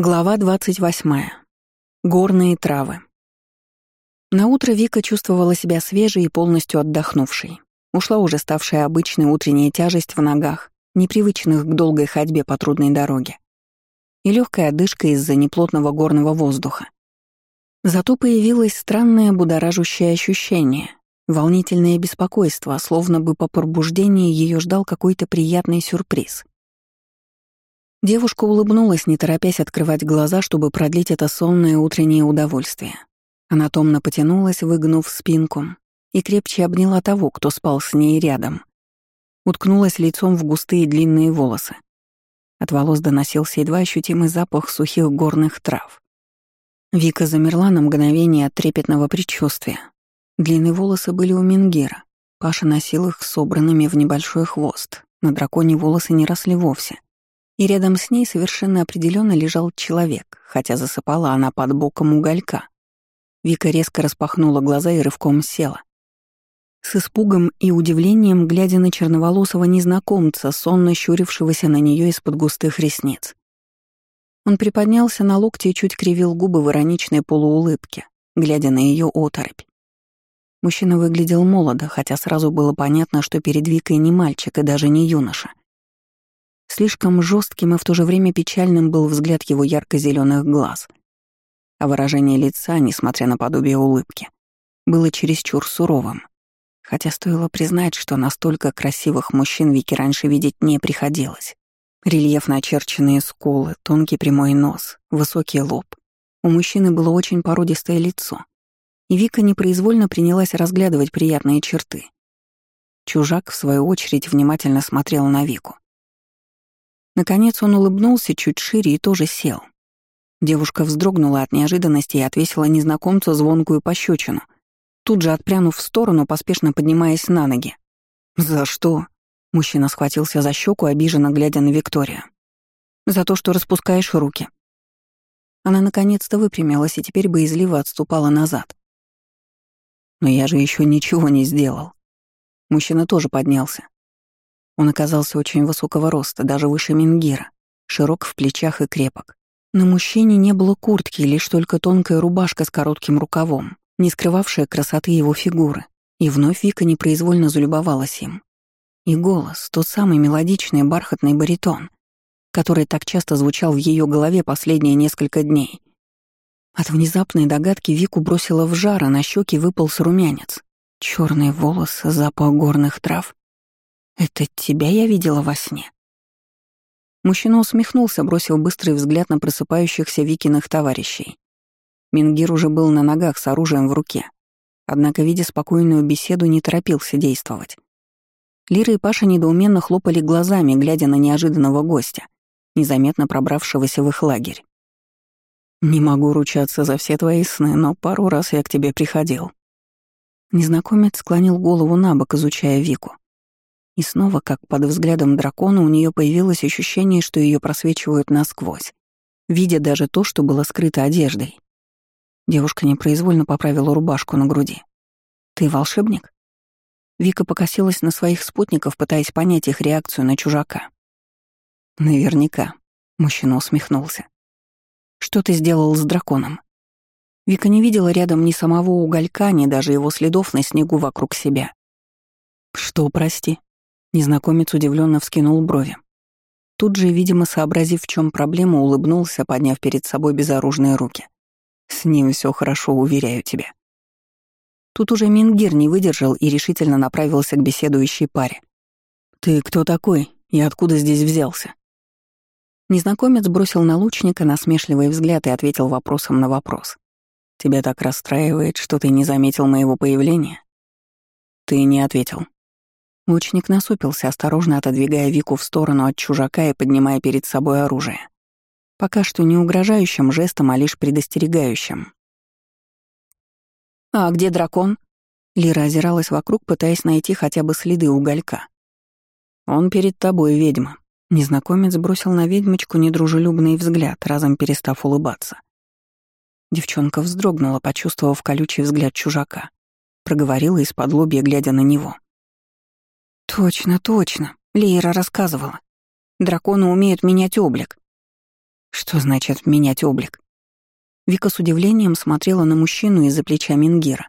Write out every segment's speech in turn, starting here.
Глава 28. Горные травы. На утро Вика чувствовала себя свежей и полностью отдохнувшей. Ушла уже ставшая обычной утренняя тяжесть в ногах, непривычных к долгой ходьбе по трудной дороге. И легкая одышка из-за неплотного горного воздуха. Зато появилось странное будоражущее ощущение, волнительное беспокойство, словно бы по пробуждении ее ждал какой-то приятный сюрприз — Девушка улыбнулась, не торопясь открывать глаза, чтобы продлить это сонное утреннее удовольствие. Она томно потянулась, выгнув спинку, и крепче обняла того, кто спал с ней рядом. Уткнулась лицом в густые длинные волосы. От волос доносился едва ощутимый запах сухих горных трав. Вика замерла на мгновение от трепетного предчувствия. Длинные волосы были у Мингера. Паша носил их собранными в небольшой хвост. На драконе волосы не росли вовсе — и рядом с ней совершенно определенно лежал человек, хотя засыпала она под боком уголька. Вика резко распахнула глаза и рывком села. С испугом и удивлением, глядя на черноволосого незнакомца, сонно щурившегося на нее из-под густых ресниц. Он приподнялся на локте и чуть кривил губы в ироничной полуулыбке, глядя на ее оторопь. Мужчина выглядел молодо, хотя сразу было понятно, что перед Викой не мальчик и даже не юноша. Слишком жестким и в то же время печальным был взгляд его ярко-зеленых глаз. А выражение лица, несмотря на подобие улыбки, было чересчур суровым. Хотя стоило признать, что настолько красивых мужчин Вики раньше видеть не приходилось. Рельефно очерченные скулы, тонкий прямой нос, высокий лоб. У мужчины было очень породистое лицо. И Вика непроизвольно принялась разглядывать приятные черты. Чужак, в свою очередь, внимательно смотрел на Вику. Наконец он улыбнулся чуть шире и тоже сел. Девушка вздрогнула от неожиданности и отвесила незнакомцу звонкую пощечину, тут же отпрянув в сторону, поспешно поднимаясь на ноги. «За что?» — мужчина схватился за щеку, обиженно глядя на Викторию. «За то, что распускаешь руки». Она наконец-то выпрямилась и теперь боязливо отступала назад. «Но я же еще ничего не сделал». Мужчина тоже поднялся. Он оказался очень высокого роста, даже выше Мингира, широк в плечах и крепок. На мужчине не было куртки, лишь только тонкая рубашка с коротким рукавом, не скрывавшая красоты его фигуры. И вновь Вика непроизвольно залюбовалась им. И голос, тот самый мелодичный бархатный баритон, который так часто звучал в ее голове последние несколько дней. От внезапной догадки Вику бросила в жар, а на щеки выполз румянец. Черные волосы, запах горных трав. «Это тебя я видела во сне?» Мужчина усмехнулся, бросив быстрый взгляд на просыпающихся Викиных товарищей. Мингир уже был на ногах с оружием в руке, однако, видя спокойную беседу, не торопился действовать. Лира и Паша недоуменно хлопали глазами, глядя на неожиданного гостя, незаметно пробравшегося в их лагерь. «Не могу ручаться за все твои сны, но пару раз я к тебе приходил». Незнакомец склонил голову на бок, изучая Вику. И снова, как под взглядом дракона, у нее появилось ощущение, что ее просвечивают насквозь, видя даже то, что было скрыто одеждой. Девушка непроизвольно поправила рубашку на груди. «Ты волшебник?» Вика покосилась на своих спутников, пытаясь понять их реакцию на чужака. «Наверняка», — мужчина усмехнулся. «Что ты сделал с драконом?» Вика не видела рядом ни самого уголька, ни даже его следов на снегу вокруг себя. «Что, прости?» Незнакомец удивленно вскинул брови. Тут же, видимо, сообразив, в чем проблема, улыбнулся, подняв перед собой безоружные руки. «С ним все хорошо, уверяю тебя». Тут уже Мингир не выдержал и решительно направился к беседующей паре. «Ты кто такой и откуда здесь взялся?» Незнакомец бросил на лучника насмешливый взгляд и ответил вопросом на вопрос. «Тебя так расстраивает, что ты не заметил моего появления?» «Ты не ответил», Лучник насупился, осторожно отодвигая Вику в сторону от чужака и поднимая перед собой оружие. Пока что не угрожающим жестом, а лишь предостерегающим. «А где дракон?» Лира озиралась вокруг, пытаясь найти хотя бы следы уголька. «Он перед тобой, ведьма». Незнакомец бросил на ведьмочку недружелюбный взгляд, разом перестав улыбаться. Девчонка вздрогнула, почувствовав колючий взгляд чужака. Проговорила из-под лобья, глядя на него. Точно, точно. Лейра рассказывала. Драконы умеют менять облик. Что значит менять облик? Вика с удивлением смотрела на мужчину из-за плеча Мингира.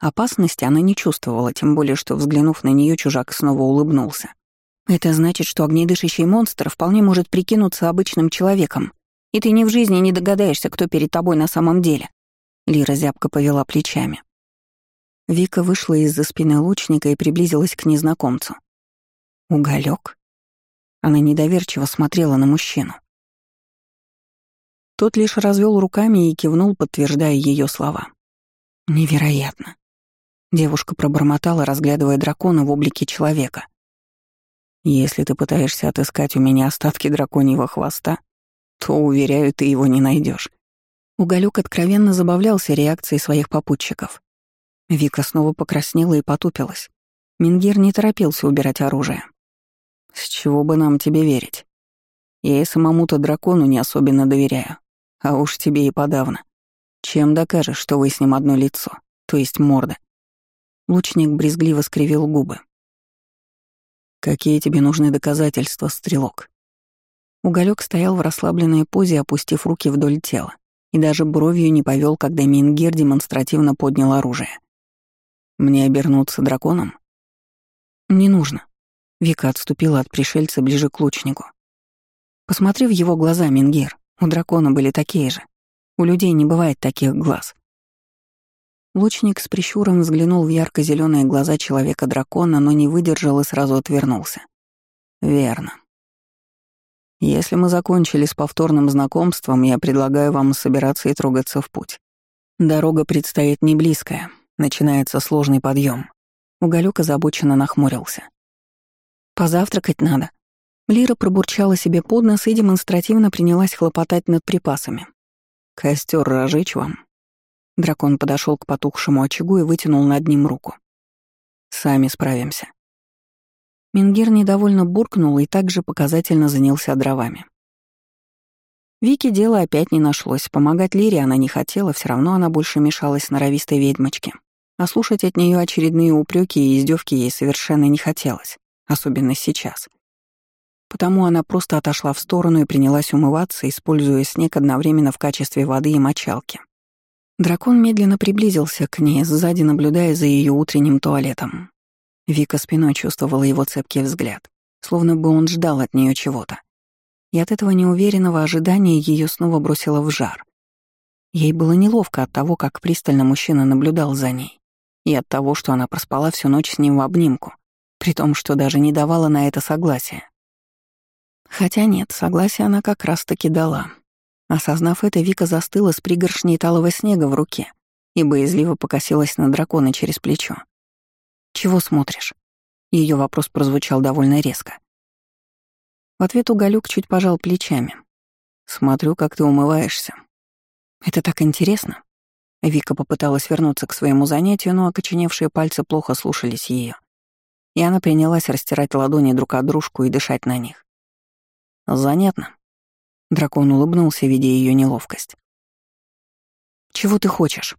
Опасности она не чувствовала, тем более, что, взглянув на нее, чужак снова улыбнулся. «Это значит, что огнедышащий монстр вполне может прикинуться обычным человеком, и ты ни в жизни не догадаешься, кто перед тобой на самом деле». Лира зябко повела плечами. Вика вышла из-за спины лучника и приблизилась к незнакомцу. Уголек? Она недоверчиво смотрела на мужчину. Тот лишь развел руками и кивнул, подтверждая ее слова. Невероятно. Девушка пробормотала, разглядывая дракона в облике человека. «Если ты пытаешься отыскать у меня остатки драконьего хвоста, то, уверяю, ты его не найдешь. Уголек откровенно забавлялся реакцией своих попутчиков. Вика снова покраснела и потупилась. Мингир не торопился убирать оружие. «С чего бы нам тебе верить? Я и самому-то дракону не особенно доверяю. А уж тебе и подавно. Чем докажешь, что вы с ним одно лицо, то есть морда?» Лучник брезгливо скривил губы. «Какие тебе нужны доказательства, стрелок?» Уголек стоял в расслабленной позе, опустив руки вдоль тела, и даже бровью не повел, когда Мингир демонстративно поднял оружие. «Мне обернуться драконом?» «Не нужно». Вика отступила от пришельца ближе к лучнику. Посмотри в его глаза, Мингир. У дракона были такие же. У людей не бывает таких глаз. Лучник с прищуром взглянул в ярко зеленые глаза человека-дракона, но не выдержал и сразу отвернулся. Верно. Если мы закончили с повторным знакомством, я предлагаю вам собираться и трогаться в путь. Дорога предстоит не близкая, начинается сложный подъем. Уголек озабоченно нахмурился. «Позавтракать надо», Лира пробурчала себе под нос и демонстративно принялась хлопотать над припасами. «Костер разжечь вам?» Дракон подошел к потухшему очагу и вытянул над ним руку. «Сами справимся». Мингер недовольно буркнул и также показательно занялся дровами. Вике дело опять не нашлось. Помогать Лире она не хотела, все равно она больше мешалась норовистой ведьмочке. А слушать от нее очередные упреки и издевки ей совершенно не хотелось, особенно сейчас — Потому она просто отошла в сторону и принялась умываться, используя снег одновременно в качестве воды и мочалки. Дракон медленно приблизился к ней, сзади наблюдая за ее утренним туалетом. Вика спиной чувствовала его цепкий взгляд, словно бы он ждал от нее чего-то. И от этого неуверенного ожидания ее снова бросило в жар. Ей было неловко от того, как пристально мужчина наблюдал за ней, и от того, что она проспала всю ночь с ним в обнимку, при том, что даже не давала на это согласия. Хотя нет, согласие она как раз-таки дала. Осознав это, Вика застыла с пригоршней талого снега в руке и боязливо покосилась на дракона через плечо. «Чего смотришь?» Ее вопрос прозвучал довольно резко. В ответ уголек чуть пожал плечами. «Смотрю, как ты умываешься». «Это так интересно». Вика попыталась вернуться к своему занятию, но окоченевшие пальцы плохо слушались ее, И она принялась растирать ладони друг от дружку и дышать на них. Занятно. Дракон улыбнулся, видя ее неловкость. «Чего ты хочешь?»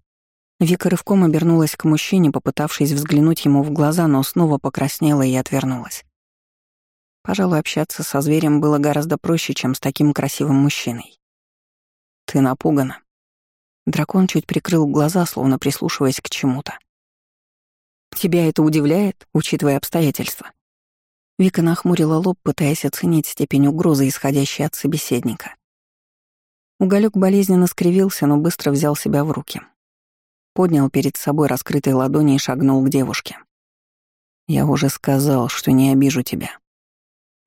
Вика рывком обернулась к мужчине, попытавшись взглянуть ему в глаза, но снова покраснела и отвернулась. Пожалуй, общаться со зверем было гораздо проще, чем с таким красивым мужчиной. «Ты напугана». Дракон чуть прикрыл глаза, словно прислушиваясь к чему-то. «Тебя это удивляет, учитывая обстоятельства?» Вика нахмурила лоб, пытаясь оценить степень угрозы, исходящей от собеседника. Уголек болезненно скривился, но быстро взял себя в руки. Поднял перед собой раскрытые ладони и шагнул к девушке. «Я уже сказал, что не обижу тебя».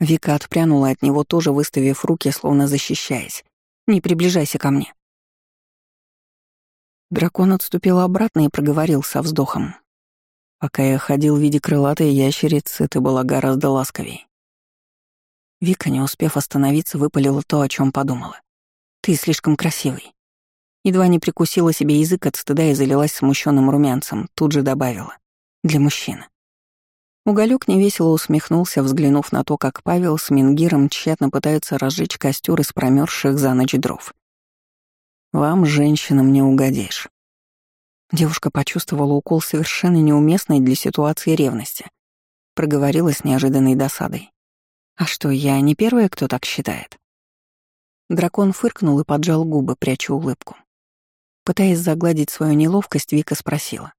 Вика отпрянула от него, тоже выставив руки, словно защищаясь. «Не приближайся ко мне». Дракон отступил обратно и проговорил со вздохом. Пока я ходил в виде крылатой ящерицы, ты была гораздо ласковей. Вика, не успев остановиться, выпалила то, о чем подумала. Ты слишком красивый. Едва не прикусила себе язык от стыда и залилась смущенным румянцем, тут же добавила. Для мужчины. Уголек невесело усмехнулся, взглянув на то, как Павел с Мингиром тщетно пытаются разжечь костер из промерзших за ночь дров. «Вам, женщинам, не угодишь. Девушка почувствовала укол совершенно неуместной для ситуации ревности. Проговорила с неожиданной досадой. «А что, я не первая, кто так считает?» Дракон фыркнул и поджал губы, пряча улыбку. Пытаясь загладить свою неловкость, Вика спросила.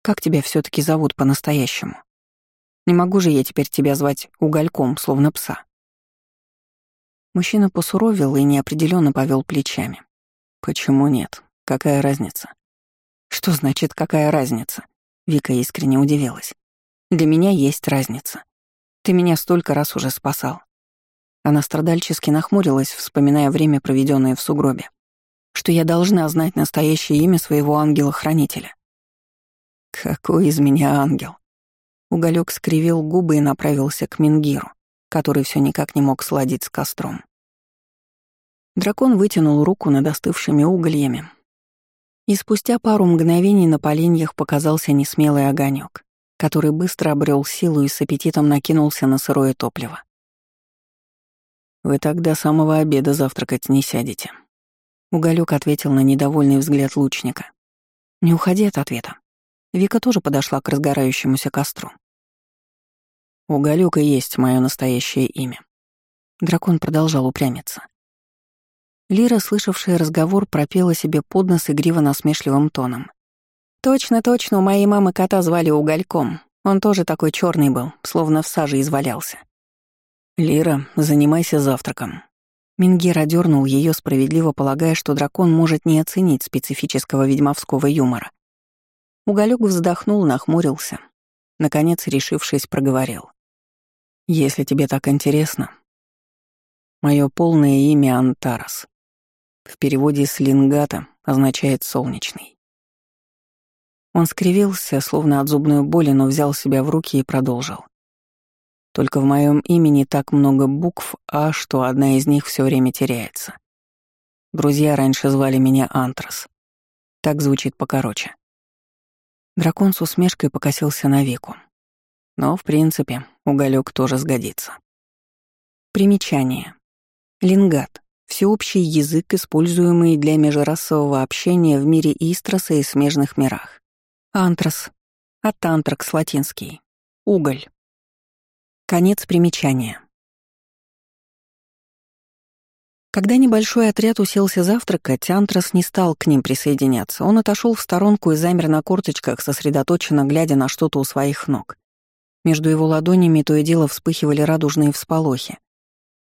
«Как тебя все таки зовут по-настоящему? Не могу же я теперь тебя звать угольком, словно пса». Мужчина посуровил и неопределенно повел плечами. «Почему нет? Какая разница?» «Что значит, какая разница?» Вика искренне удивилась. «Для меня есть разница. Ты меня столько раз уже спасал». Она страдальчески нахмурилась, вспоминая время, проведенное в сугробе что я должна знать настоящее имя своего ангела-хранителя. Какой из меня ангел? Уголек скривил губы и направился к Мингиру, который все никак не мог сладить с костром. Дракон вытянул руку над остывшими угольями, и спустя пару мгновений на поленьях показался несмелый огонек, который быстро обрел силу и с аппетитом накинулся на сырое топливо. «Вы до самого обеда завтракать не сядете», Уголек ответил на недовольный взгляд лучника. «Не уходи от ответа». Вика тоже подошла к разгорающемуся костру. Уголек и есть мое настоящее имя. Дракон продолжал упрямиться. Лира, слышавшая разговор, пропела себе под нос игриво-насмешливым тоном. «Точно, точно, у моей мамы кота звали Угольком. Он тоже такой черный был, словно в саже извалялся». «Лира, занимайся завтраком», Мингир одернул ее, справедливо полагая, что дракон может не оценить специфического ведьмовского юмора. Уголек вздохнул, нахмурился. Наконец, решившись, проговорил. «Если тебе так интересно, мое полное имя Антарас. В переводе с лингата означает «солнечный». Он скривился, словно от зубной боли, но взял себя в руки и продолжил. Только в моем имени так много букв «А», что одна из них все время теряется. Друзья раньше звали меня Антрас. Так звучит покороче. Дракон с усмешкой покосился на Вику. Но, в принципе, уголек тоже сгодится. Примечание. Лингат — всеобщий язык, используемый для межрасового общения в мире Истроса и смежных мирах. Антрас — от антракс латинский. Уголь. Конец примечания. Когда небольшой отряд уселся завтракать, Антрас не стал к ним присоединяться. Он отошел в сторонку и замер на корточках, сосредоточенно глядя на что-то у своих ног. Между его ладонями то и дело вспыхивали радужные всполохи.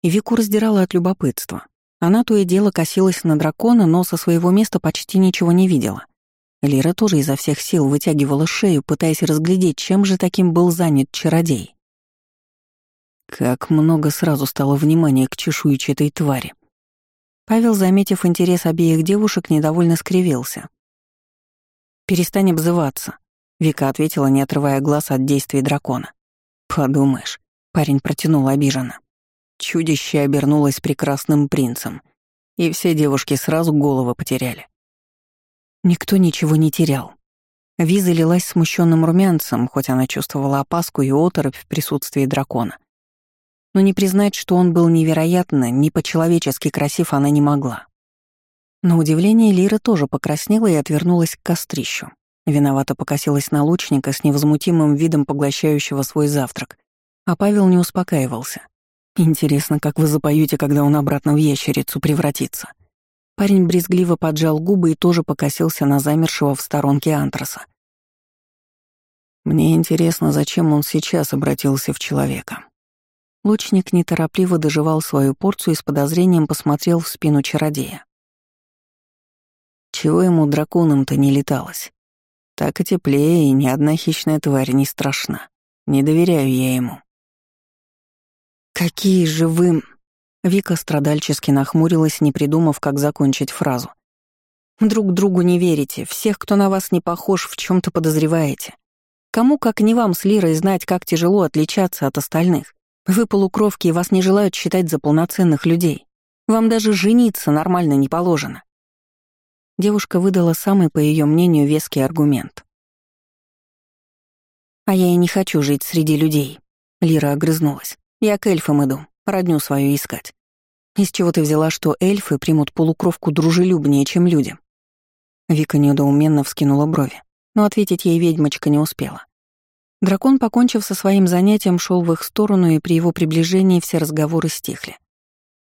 И Вику раздирала от любопытства. Она то и дело косилась на дракона, но со своего места почти ничего не видела. Лира тоже изо всех сил вытягивала шею, пытаясь разглядеть, чем же таким был занят чародей. Как много сразу стало внимания к чешуйчатой твари. Павел, заметив интерес обеих девушек, недовольно скривился. «Перестань обзываться», — Вика ответила, не отрывая глаз от действий дракона. «Подумаешь», — парень протянул обиженно. Чудище обернулось прекрасным принцем, и все девушки сразу головы потеряли. Никто ничего не терял. Виза лилась смущенным румянцем, хоть она чувствовала опаску и оторопь в присутствии дракона но не признать, что он был невероятно, не по-человечески красив она не могла. На удивление Лира тоже покраснела и отвернулась к кострищу. Виновато покосилась на лучника с невозмутимым видом поглощающего свой завтрак, а Павел не успокаивался. «Интересно, как вы запоете, когда он обратно в ящерицу превратится?» Парень брезгливо поджал губы и тоже покосился на замершего в сторонке антраса. «Мне интересно, зачем он сейчас обратился в человека?» Лучник неторопливо доживал свою порцию и с подозрением посмотрел в спину чародея. Чего ему драконом-то не леталось? Так и теплее, и ни одна хищная тварь не страшна. Не доверяю я ему. «Какие же вы...» Вика страдальчески нахмурилась, не придумав, как закончить фразу. «Друг другу не верите, всех, кто на вас не похож, в чем то подозреваете. Кому, как не вам с Лирой, знать, как тяжело отличаться от остальных? Вы полукровки, и вас не желают считать за полноценных людей. Вам даже жениться нормально не положено». Девушка выдала самый, по ее мнению, веский аргумент. «А я и не хочу жить среди людей», — Лира огрызнулась. «Я к эльфам иду, родню свою искать. Из чего ты взяла, что эльфы примут полукровку дружелюбнее, чем люди?» Вика недоуменно вскинула брови, но ответить ей ведьмочка не успела. Дракон, покончив со своим занятием, шел в их сторону, и при его приближении все разговоры стихли.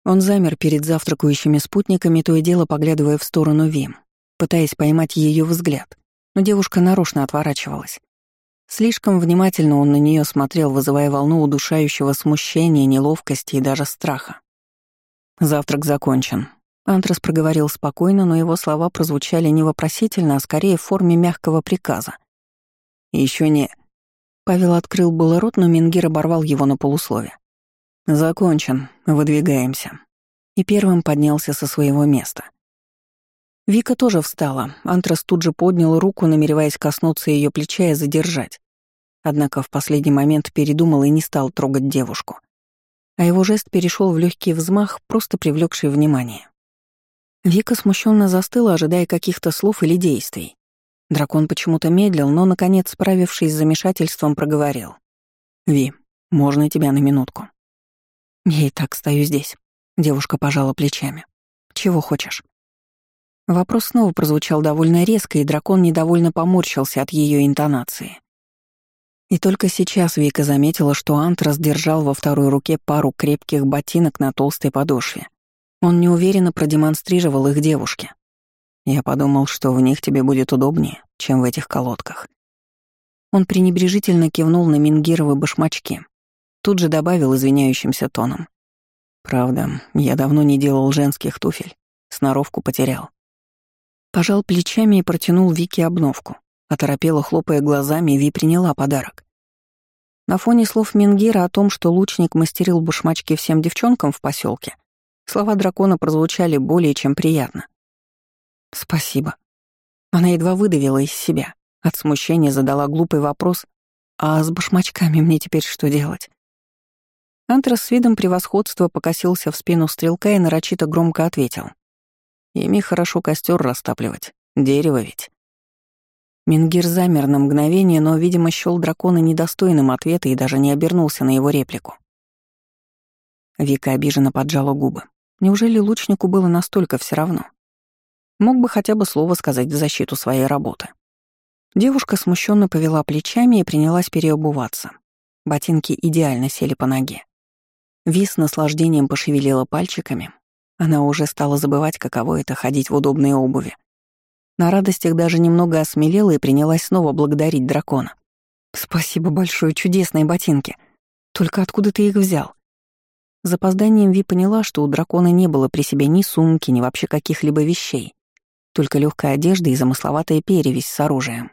Он замер перед завтракающими спутниками, то и дело поглядывая в сторону Вим, пытаясь поймать ее взгляд, но девушка нарочно отворачивалась. Слишком внимательно он на нее смотрел, вызывая волну удушающего смущения, неловкости и даже страха. «Завтрак закончен», Антрас проговорил спокойно, но его слова прозвучали не вопросительно, а скорее в форме мягкого приказа. Еще не...» Павел открыл было рот, но Мингир оборвал его на полуслове. «Закончен. Выдвигаемся». И первым поднялся со своего места. Вика тоже встала. Антрас тут же поднял руку, намереваясь коснуться ее плеча и задержать. Однако в последний момент передумал и не стал трогать девушку. А его жест перешел в легкий взмах, просто привлекший внимание. Вика смущенно застыла, ожидая каких-то слов или действий. Дракон почему-то медлил, но, наконец, справившись с замешательством, проговорил. «Ви, можно тебя на минутку?» «Я и так стою здесь», — девушка пожала плечами. «Чего хочешь?» Вопрос снова прозвучал довольно резко, и дракон недовольно поморщился от ее интонации. И только сейчас Вика заметила, что Ант раздержал во второй руке пару крепких ботинок на толстой подошве. Он неуверенно продемонстрировал их девушке. Я подумал, что в них тебе будет удобнее, чем в этих колодках. Он пренебрежительно кивнул на мингировы башмачки. Тут же добавил извиняющимся тоном. Правда, я давно не делал женских туфель. Сноровку потерял. Пожал плечами и протянул Вике обновку. Оторопела, хлопая глазами, Ви приняла подарок. На фоне слов Мингира о том, что лучник мастерил башмачки всем девчонкам в поселке, Слова дракона прозвучали более чем приятно. «Спасибо». Она едва выдавила из себя. От смущения задала глупый вопрос. «А с башмачками мне теперь что делать?» Антрас с видом превосходства покосился в спину стрелка и нарочито громко ответил. «Ими хорошо костер растапливать. Дерево ведь». Мингир замер на мгновение, но, видимо, счёл дракона недостойным ответа и даже не обернулся на его реплику. Вика обиженно поджала губы. Неужели лучнику было настолько все равно? Мог бы хотя бы слово сказать в защиту своей работы. Девушка смущенно повела плечами и принялась переобуваться. Ботинки идеально сели по ноге. Вис с наслаждением пошевелила пальчиками. Она уже стала забывать, каково это — ходить в удобной обуви. На радостях даже немного осмелела и принялась снова благодарить дракона. «Спасибо большое, чудесные ботинки. Только откуда ты их взял?» С запозданием Ви поняла, что у дракона не было при себе ни сумки, ни вообще каких-либо вещей, только легкая одежда и замысловатая перевязь с оружием.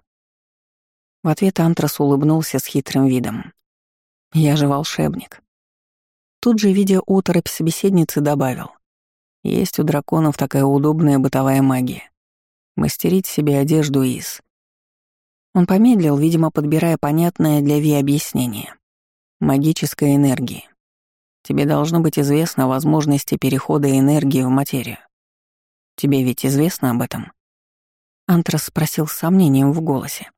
В ответ Антрас улыбнулся с хитрым видом. «Я же волшебник». Тут же, видя оторопь собеседницы, добавил. «Есть у драконов такая удобная бытовая магия. Мастерить себе одежду из...» Он помедлил, видимо, подбирая понятное для Ви объяснение. Магической энергии. Тебе должно быть известно о возможности перехода энергии в материю. Тебе ведь известно об этом?» Антрас спросил с сомнением в голосе.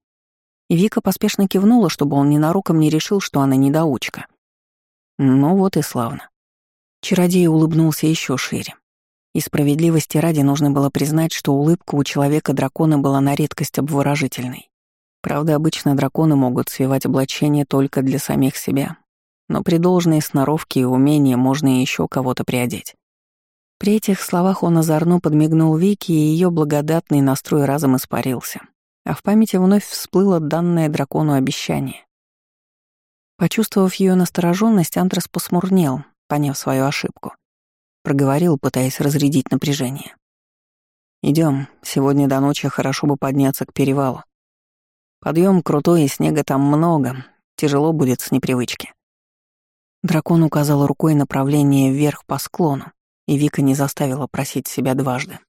Вика поспешно кивнула, чтобы он ненароком не решил, что она недоучка. Ну вот и славно. Чародей улыбнулся еще шире. И справедливости ради нужно было признать, что улыбка у человека-дракона была на редкость обворожительной. Правда, обычно драконы могут свивать облачение только для самих себя, но при должной сноровке и умении можно еще кого-то приодеть. При этих словах он озорно подмигнул Вики, и ее благодатный настрой разом испарился, а в памяти вновь всплыло данное дракону обещание. Почувствовав ее настороженность, Антрас посмурнел, поняв свою ошибку. Проговорил, пытаясь разрядить напряжение. Идем, сегодня до ночи хорошо бы подняться к перевалу. Подъем крутой, и снега там много, тяжело будет с непривычки. Дракон указал рукой направление вверх по склону, и Вика не заставила просить себя дважды.